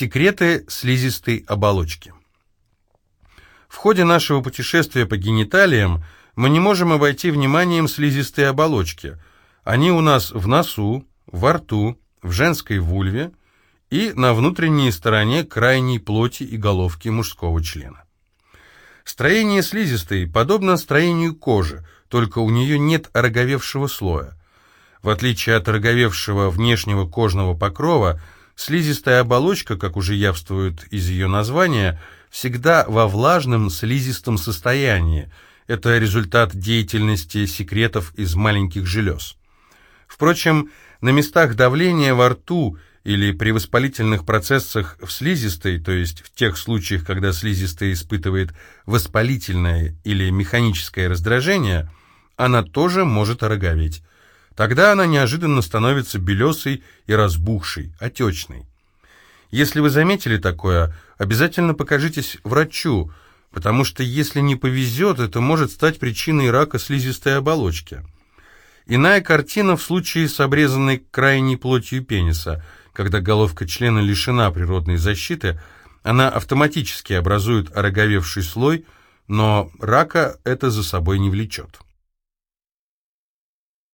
Секреты слизистой оболочки. В ходе нашего путешествия по гениталиям мы не можем обойти вниманием слизистые оболочки. Они у нас в носу, во рту, в женской вульве и на внутренней стороне крайней плоти и головки мужского члена. Строение слизистой подобно строению кожи, только у нее нет ороговевшего слоя. В отличие от ороговевшего внешнего кожного покрова, Слизистая оболочка, как уже явствует из ее названия, всегда во влажном слизистом состоянии. Это результат деятельности секретов из маленьких желез. Впрочем, на местах давления во рту или при воспалительных процессах в слизистой, то есть в тех случаях, когда слизистая испытывает воспалительное или механическое раздражение, она тоже может ороговеть. Тогда она неожиданно становится белесой и разбухшей, отечной. Если вы заметили такое, обязательно покажитесь врачу, потому что если не повезет, это может стать причиной рака слизистой оболочки. Иная картина в случае с обрезанной крайней плотью пениса, когда головка члена лишена природной защиты, она автоматически образует ороговевший слой, но рака это за собой не влечет.